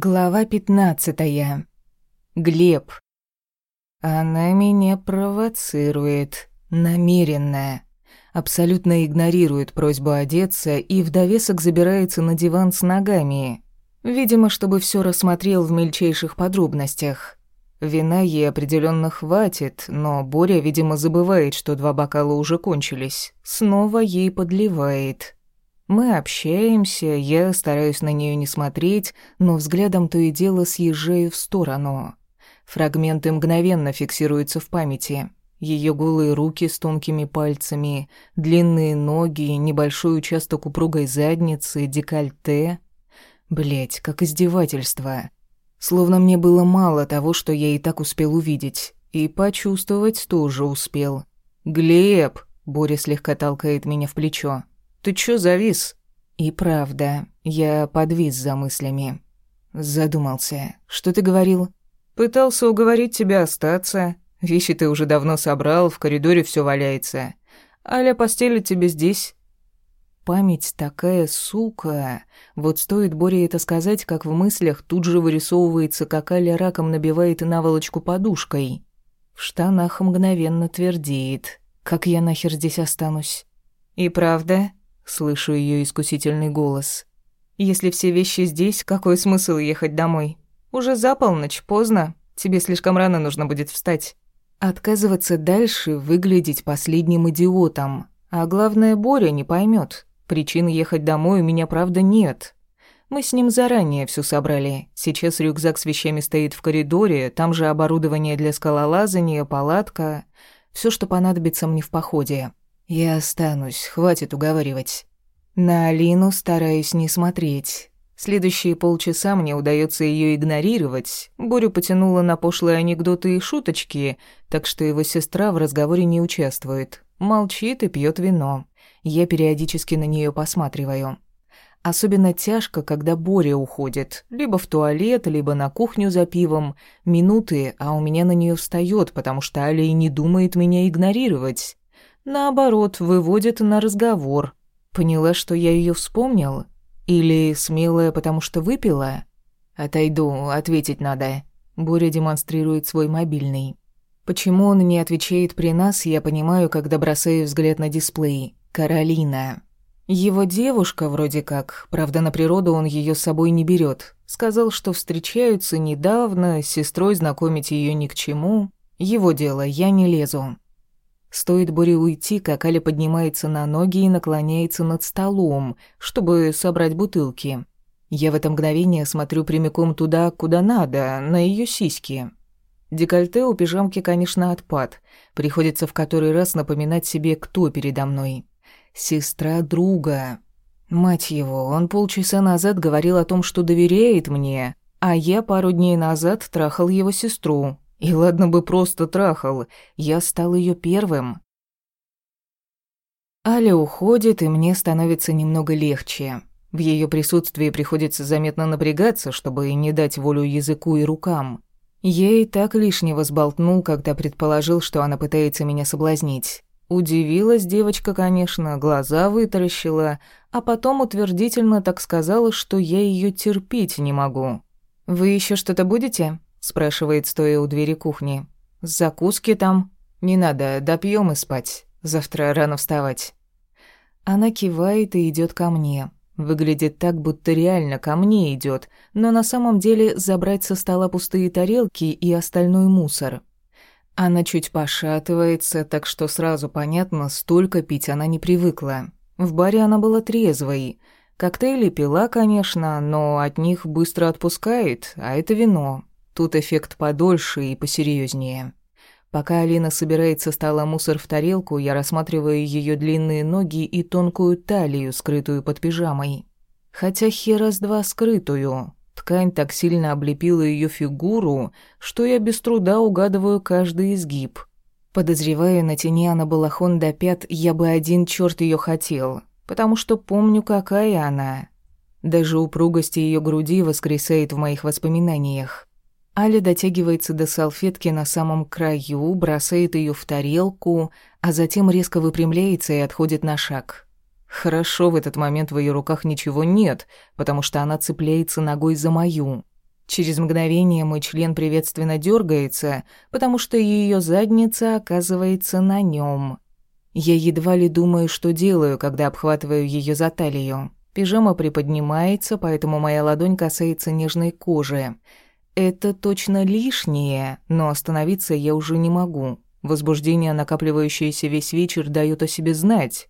Глава пятнадцатая. Глеб. Она меня провоцирует. Намеренно. Абсолютно игнорирует просьбу одеться и в довесок забирается на диван с ногами. Видимо, чтобы все рассмотрел в мельчайших подробностях. Вина ей определенно хватит, но Боря, видимо, забывает, что два бокала уже кончились. Снова ей подливает. Мы общаемся, я стараюсь на нее не смотреть, но взглядом то и дело съезжаю в сторону. Фрагменты мгновенно фиксируются в памяти. Ее голые руки с тонкими пальцами, длинные ноги, небольшой участок упругой задницы, декольте. Блять, как издевательство. Словно мне было мало того, что я и так успел увидеть. И почувствовать тоже успел. «Глеб!» — Боря слегка толкает меня в плечо. Ты чё завис?» И правда, я подвис за мыслями. Задумался. «Что ты говорил?» «Пытался уговорить тебя остаться. Вещи ты уже давно собрал, в коридоре всё валяется. Аля постелит тебе здесь». Память такая сука. Вот стоит Боре это сказать, как в мыслях тут же вырисовывается, как Аля раком набивает наволочку подушкой. В штанах мгновенно твердеет. Как я нахер здесь останусь? И правда, Слышу ее искусительный голос. «Если все вещи здесь, какой смысл ехать домой? Уже за полночь, поздно. Тебе слишком рано нужно будет встать». Отказываться дальше, выглядеть последним идиотом. А главное, Боря не поймет. Причин ехать домой у меня, правда, нет. Мы с ним заранее все собрали. Сейчас рюкзак с вещами стоит в коридоре, там же оборудование для скалолазания, палатка. Все, что понадобится мне в походе. Я останусь, хватит уговаривать. На Алину стараюсь не смотреть. Следующие полчаса мне удается ее игнорировать. Борю потянула на пошлые анекдоты и шуточки, так что его сестра в разговоре не участвует. Молчит и пьет вино. Я периодически на нее посматриваю. Особенно тяжко, когда Боря уходит. Либо в туалет, либо на кухню за пивом. Минуты, а у меня на нее встает, потому что Аля и не думает меня игнорировать. Наоборот, выводит на разговор. Поняла, что я ее вспомнил? Или смелая, потому что выпила? Отойду, ответить надо. Боря демонстрирует свой мобильный. Почему он не отвечает при нас, я понимаю, когда бросаю взгляд на дисплей. Каролина. Его девушка вроде как, правда, на природу он ее с собой не берет. Сказал, что встречаются недавно, с сестрой знакомить ее ни к чему. Его дело, я не лезу. Стоит Боре уйти, как Аля поднимается на ноги и наклоняется над столом, чтобы собрать бутылки. Я в это мгновение смотрю прямиком туда, куда надо, на ее сиськи. Декольте у пижамки, конечно, отпад. Приходится в который раз напоминать себе, кто передо мной. Сестра друга. Мать его, он полчаса назад говорил о том, что доверяет мне, а я пару дней назад трахал его сестру. И ладно бы просто трахал, я стал ее первым. Аля уходит, и мне становится немного легче. В ее присутствии приходится заметно напрягаться, чтобы не дать волю языку и рукам. Я и так лишнего сболтнул, когда предположил, что она пытается меня соблазнить. Удивилась девочка, конечно, глаза вытаращила, а потом утвердительно так сказала, что я ее терпеть не могу. «Вы еще что-то будете?» Спрашивает, стоя у двери кухни. Закуски там? Не надо, допьем и спать. Завтра рано вставать. Она кивает и идет ко мне. Выглядит так, будто реально ко мне идет, но на самом деле забрать со стола пустые тарелки и остальной мусор. Она чуть пошатывается, так что сразу понятно, столько пить она не привыкла. В баре она была трезвой. Коктейли пила, конечно, но от них быстро отпускает, а это вино. Тут эффект подольше и посерьезнее. Пока Алина собирает со мусор в тарелку, я рассматриваю ее длинные ноги и тонкую талию, скрытую под пижамой. Хотя херас два скрытую. Ткань так сильно облепила ее фигуру, что я без труда угадываю каждый изгиб. Подозреваю, на тени она балахон до пят, я бы один черт ее хотел, потому что помню, какая она. Даже упругость ее груди воскресает в моих воспоминаниях. Аля дотягивается до салфетки на самом краю, бросает ее в тарелку, а затем резко выпрямляется и отходит на шаг. Хорошо, в этот момент в ее руках ничего нет, потому что она цепляется ногой за мою. Через мгновение мой член приветственно дергается, потому что ее задница оказывается на нем. Я едва ли думаю, что делаю, когда обхватываю ее за талию. Пижама приподнимается, поэтому моя ладонь касается нежной кожи. Это точно лишнее, но остановиться я уже не могу. Возбуждение, накапливающееся весь вечер, дает о себе знать.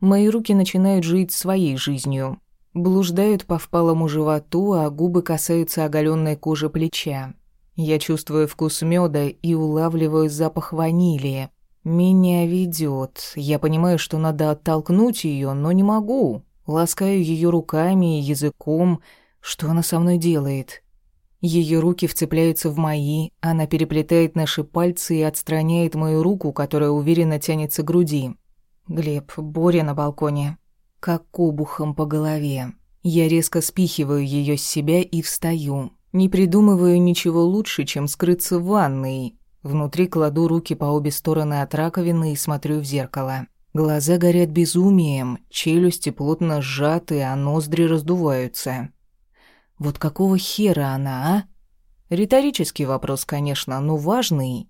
Мои руки начинают жить своей жизнью. Блуждают по впалому животу, а губы касаются оголенной кожи плеча. Я чувствую вкус меда и улавливаю запах ванили. Меня ведет. Я понимаю, что надо оттолкнуть ее, но не могу. Ласкаю ее руками и языком. Что она со мной делает? Ее руки вцепляются в мои, она переплетает наши пальцы и отстраняет мою руку, которая уверенно тянется к груди. Глеб, Боря на балконе как обухом по голове. Я резко спихиваю ее с себя и встаю. Не придумываю ничего лучше, чем скрыться в ванной. Внутри кладу руки по обе стороны от раковины и смотрю в зеркало. Глаза горят безумием, челюсти плотно сжаты, а ноздри раздуваются. Вот какого хера она, а? Риторический вопрос, конечно, но важный.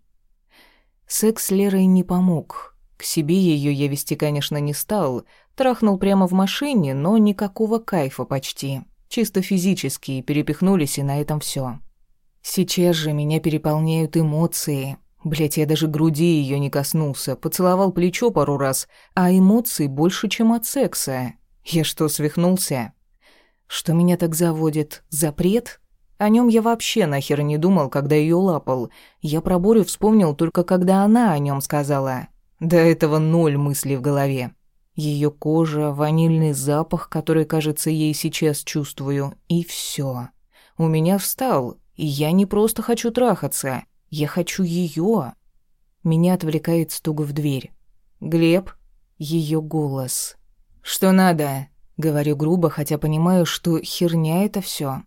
Секс с Лерой не помог. К себе ее я вести, конечно, не стал, Трахнул прямо в машине, но никакого кайфа почти. Чисто физически перепихнулись, и на этом все. Сейчас же меня переполняют эмоции. Блять, я даже груди ее не коснулся, поцеловал плечо пару раз, а эмоций больше, чем от секса. Я что, свихнулся? Что меня так заводит? Запрет? О нем я вообще нахер не думал, когда ее лапал. Я про Борю вспомнил только когда она о нем сказала. До этого ноль мыслей в голове. Ее кожа, ванильный запах, который, кажется, ей сейчас чувствую, и все. У меня встал, и я не просто хочу трахаться, я хочу ее. Меня отвлекает стук в дверь. Глеб, ее голос. Что надо? Говорю грубо, хотя понимаю, что херня это все.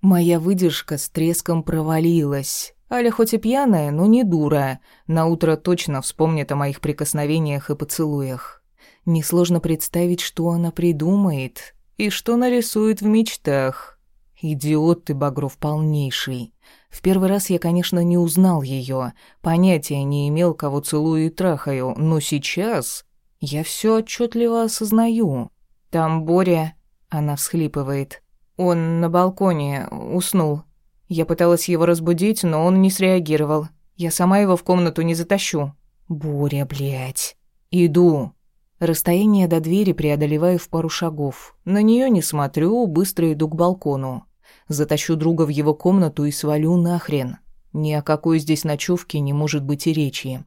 Моя выдержка с треском провалилась. Аля хоть и пьяная, но не дура. На утро точно вспомнит о моих прикосновениях и поцелуях. Несложно представить, что она придумает и что нарисует в мечтах. Идиот ты, Багров, полнейший. В первый раз я, конечно, не узнал ее, понятия не имел, кого целую и трахаю, но сейчас я все отчетливо осознаю. Там Боря, она всхлипывает. Он на балконе уснул. Я пыталась его разбудить, но он не среагировал. Я сама его в комнату не затащу. Боря, блядь. Иду. Расстояние до двери преодолеваю в пару шагов. На нее не смотрю, быстро иду к балкону. Затащу друга в его комнату и свалю нахрен. Ни о какой здесь ночевке не может быть и речи.